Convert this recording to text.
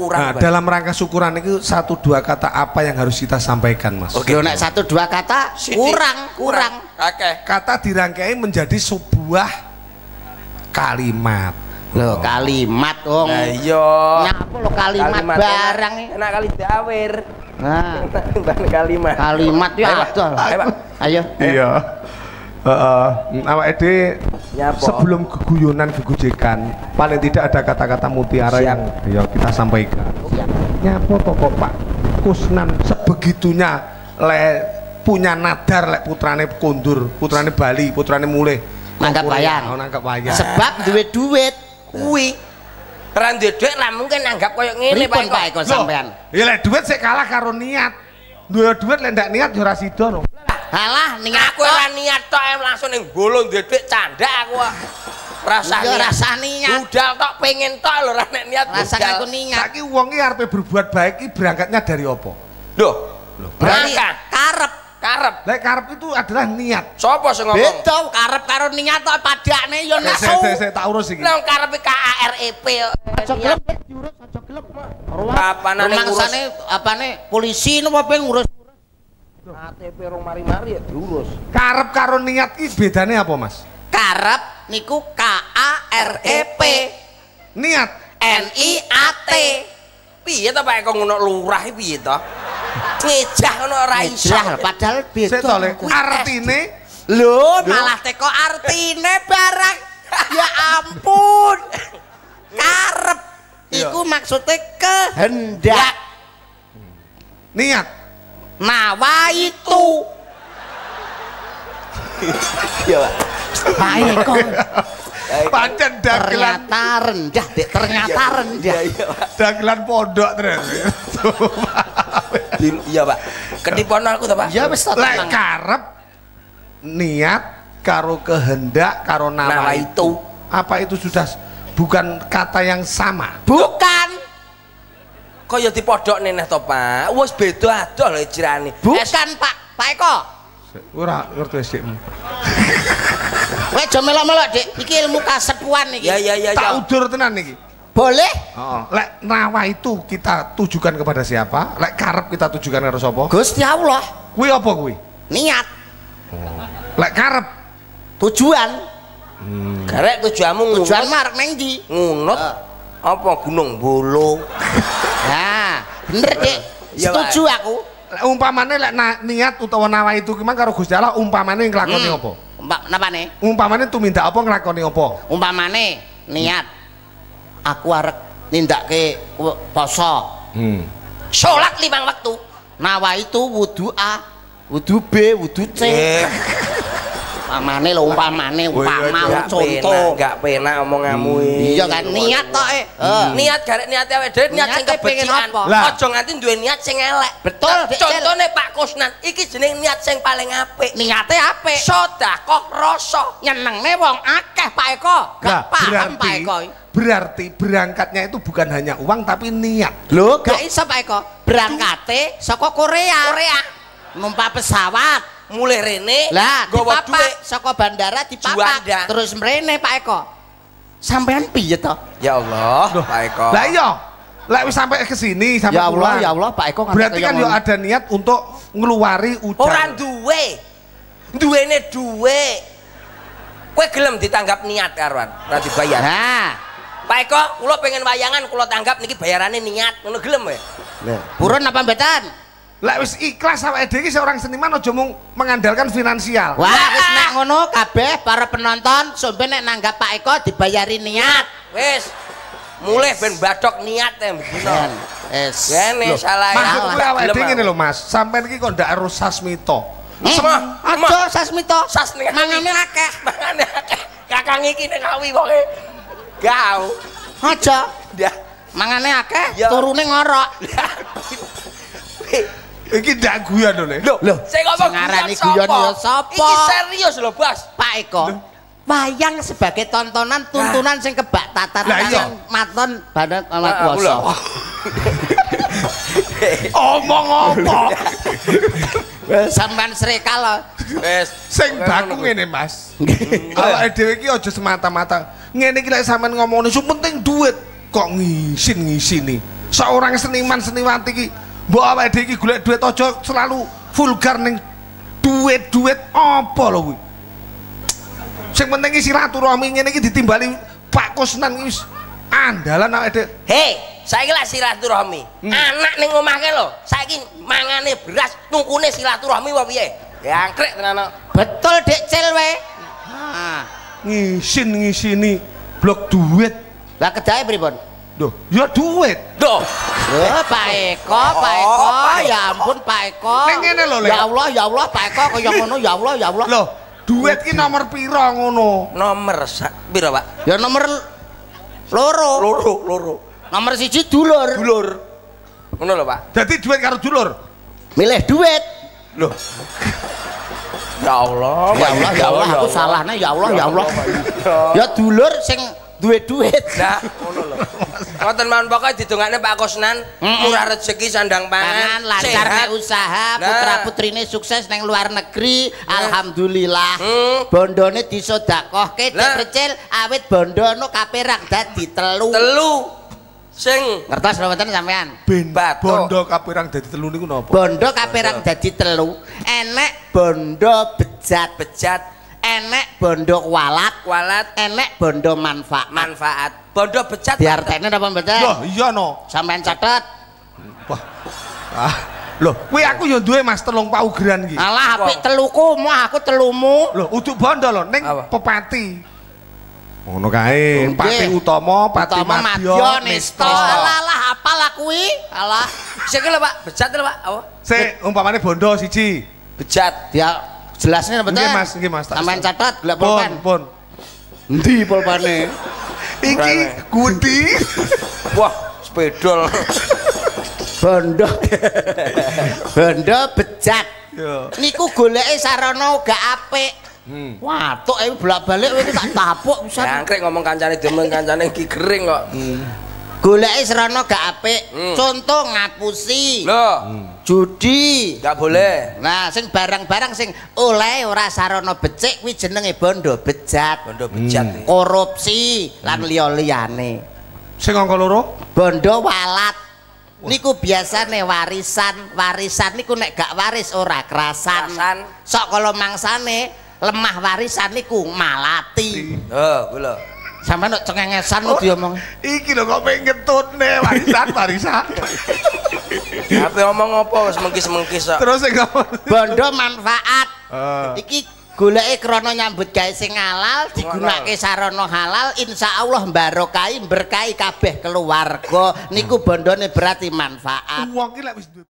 syukuran. Nah, dalam rangka syukuran itu satu dua kata apa yang harus kita sampaikan, Mas? Oke. Nek satu dua kata Sithik. kurang, kurang. Oke. Kata dirangkai menjadi sebuah kalimat. Loh, kalimat wong. Nah, iya. Nyapa lo kalimat, barang enak, enak kali dawir. Nah, kalimat. kalimat ya Ayo, Pak. ada. Ayo, Pak. Ayo. Iya. Heeh, awak Ede Nyapa? sebelum keguyonan kegujekan paling tidak ada kata-kata mutiara Siap. yang ya kita sampaikan. Nyapa to kok Pak Kusnan sebegitunya le punya nadar lek putrane kondur, putrane Bali, putrane mulih Nangkap Korea, wayang. oh, nangkap wayang. Sebab duwe duit. Kuwi. Ora duwe dhuwit lah mungkin anggap koyo ngene Pak Eko. Eko sampean? Ya lek duit sik kalah karo niat. Duwe duit lek ndak niat ya ora sida no. Halah ning Aku ora niat tok em langsung ning bolong dhuwit candak aku. kok. Rasa Iya, rasa niat. Budal tok pengen tok lho ora nek niat Rasa budal. aku niat. Saiki wong iki arepe berbuat baik iki berangkatnya dari apa? Loh, Berarti Maka. karep. karep. Lek karep itu adalah niat. Sapa sing ngomong? Beda karep karo niat tok padakne yo nesu. sik sik sik tak urus iki. Nang karepe KAREP. Aja gelem diurus aja gelem. Kapanane ngurus Rumangsane apane polisi napa pe ngurus KTP rong mari-mari ya diurus. Karep karo niat iki bedane apa, Mas? karep niku K A R E P Niat. N I A T. Piye to Pak Eko ngono lurah iki piye to? Ngejah ngono ora iso. Padahal beda. Sik to lek artine Lho, malah teko artine barang. Ya ampun. Karep iku maksudnya kehendak. niat. Nawa itu. Iya, Pak. Pak Eko. Pancen dagelan Ternyata rendah, Dek. Ternyata rendah. Iya, iya, Pak. dagelan pondok terus. Iya, Pak. Ketipuan aku to, Pak. Ya wis Lek tenang. karep niat karo kehendak karo nama, itu. Apa itu sudah bukan kata yang sama? Bukan. Kaya dipodhok neneh to, Pak. Wis beda adoh lho jirane. Bukan, Pak. Pak Eko. Ora ngerti sikmu. Kowe aja melok-melok, Dik. Iki ilmu kasepuan iki. Ya ya ya Tak ya. udur tenan iki. Boleh? Oh, lek nawa itu kita tujukan kepada siapa? Lek karep kita tujukan karo sapa? Gusti Allah. Kuwi apa kuwi? Niat, Lek karep tujuan. Garek tujuanmu Tujuan marek neng ndi? Ngunut. Apa Gunung Bolo? Nah, bener, Dik. Iya, Setuju aku. umpamane lek niat utawa nawa itu ki mang karo Gusti Allah umpamane nglakoni Hmm. apa? Mbak, napa nih? Umpamane tumindak apa nglakoni apa? Umpamane niat aku arek nindakke poso. Hmm. Salat limang waktu. Nawa itu wudu A, wudu B, wudu C. Umpamane lho umpamane umpama contoh. penak, gak penak omonganmu iki. Iya kan niat tok eh. Eh. Niat garek niat awake dhewe niat sing kebecikan. Aja nganti duwe niat sing elek. Betul, Cel. Contone Pak Kusnan, iki jeneng niat sing paling apik. Niate apik. Sedekah rasa. Nyenengne wong akeh Pak Eko. Gak Nah, paham Pak Eko. berarti berangkatnya itu bukan hanya uang tapi niat. Lho, gak iso Pak Eko. Berangkate saka Korea. Korea. Numpak pesawat. Mulai rene Lah, gowo dipapak dhuwit. saka bandara dipapak Juanda. terus mrene Pak Eko. Sampean piye to? Ya Allah, Pak Eko. Lah iya. Lek wis sampai ke sini sampai Ya Allah, pulang. ya Allah, Pak Eko Berarti kan yo ada niat untuk ngeluari ujar. Ora duwe. Duwene duwe. Kowe gelem ditanggap niat karuan, ora dibayar. Nah, Pak Eko, kula pengen wayangan kula tanggap niki bayarane niat. Ngono gelem ya? purun apa mbetan? Lek wis ikhlas awake dhewe iki seorang seniman aja mung mengandalkan finansial. Wah, wis nek ngono kabeh para penonton sampe nek nanggap Pak Eko dibayari niat. Wis. Mulai ben badok niat ya begini. Ben, es. Gene salah. Maksud Salah. kuwi awake dhewe ngene lho Mas, sampean iki kok ndak harus sasmito. Eh, aja sasmito. Sas ning Mangane akeh. Mangane akeh. Kakang iki ning kawi pokoke. Gau. Aja. Dah. Mangane akeh, Ya. turune ngorok. Iki ndak guyon lho. Le. Loh, Loh, sing ngomong ngarani guyon ya sapa? Iki serius lho, Bos. Pak Eko. Wayang sebagai tontonan tuntunan sing kebak tatar iya. maton badan kuwasa. lho. Omong apa? Sampean srekal lho. Wes. Sing baku ngene Mas. Awake dhewe iki aja semata-mata ngene iki lek sampean ngomongne sing penting duit kok ngisin-ngisini. seorang seniman seniwanti iki mbok awake dhewe iki golek duit aja selalu vulgar ning duit-duit apa lho kuwi? Sing penting iki silaturahmi ngene iki ditimbali Pak Kusnan iki wis andalan awake dhewe. Hei saiki lah silaturahmi. Hmm. anak ning omahke lho saiki mangane beras tungkune silaturahmi apa piye? Jangkrik tenan betul dek cil we. Nah ngisin ngisini blok duit. Lah kedae pripun? Duh, ya duit. Duh, Oh, Pak Eko, Pak Oh, Eko, Pak ya ampun Pak Eko. Ning ngene lho. Ya Allah, ya Allah, Pak Eko kaya ngono, ya Allah, ya Allah. Loh, duit ki nomor piro ngono? nomor sak piro, Pak? Ya nomor loro. Loro, loro. Nomor siji dulur. Dulur. Ngono lho, Pak. Dadi duit karo dulur. Milih duit. Loh. Ya Allah, Ya Allah, ya Allah, aku salahnya ya Allah, ya Allah. Ya dulur sing duwe duit. Nah, ngono lho. Ngoten mawon pokoke didongakne Pak Kusnan, murah rezeki sandang Pangan lancar nek usaha, Nah. putra putrine sukses neng luar negeri. Alhamdulillah. Hmm. Bondone disodakohke Lah. Dek Recil awit bondono kaperang dadi telu. Telu. Sing Ngertos mboten sampean? Ben bondo kapirang dadi telu niku napa? Bondo kaperang dadi telu. Enek bondo bejat, bejat, enek bondo walat, kualat, enek bondo manfaat. manfaat. Bondo bejat. Diartekne napa mboten? Loh, iya no. Sampean catet. Wah. Ah, loh, kuwi aku ya duwe Mas telung paugeran iki. Alah apik teluku, mau aku telumu. Loh, uduk bondo lho ning Apa? Pepati. Ngono kae. Pati Utama, Pati Utama Madya, Nista. Alah alah apalah kuwi? Alah. Sing lho, Pak. Bejat lho, Pak. Apa? Sik, umpamane bondo siji. Bejat. Dia jelasnya betul. Nggih, Mas, nggih, Mas. Sampean catat golek pulpen. pun. Endi pulpene? Iki Rene. Gudi. Wah, spedol. Bondo. Bondo bejat. Ya. Niku goleke sarana uga apik. Hmm. Watuk iki bolak-balik kowe iki tak tapuk pisan. Jangkrik ngomong kancane demen kancane iki kering kok. Goleke sarana gak apik. Hmm. Contoh ngapusi, Loh, judi. enggak boleh. Nah, sing barang-barang sing oleh ora sarana becik kuwi jenenge bondo bejat. Bondo bejat. Hmm. Korupsi lan liya-liyane. Sing angka loro? Bondo walat. Niku biasane warisan, warisan niku nek gak waris ora kerasan. Kerasan. Sok kalau mangsane lemah warisan niku malati. Oh, kuwi Sampe nek cengengesan oh. diomong. Iki lho kok pengen ngetutne warisan warisan. Apa ngomong apa wis mengkis-mengkis kok. Terus sing. Bondo manfaat. Ah. Iki goleke krana nyambut gawe sing halal, digunakake sarana halal, insyaallah barokahi berkahi kabeh keluarga. Niku bondone berarti manfaat. Wong ki lek wis duwe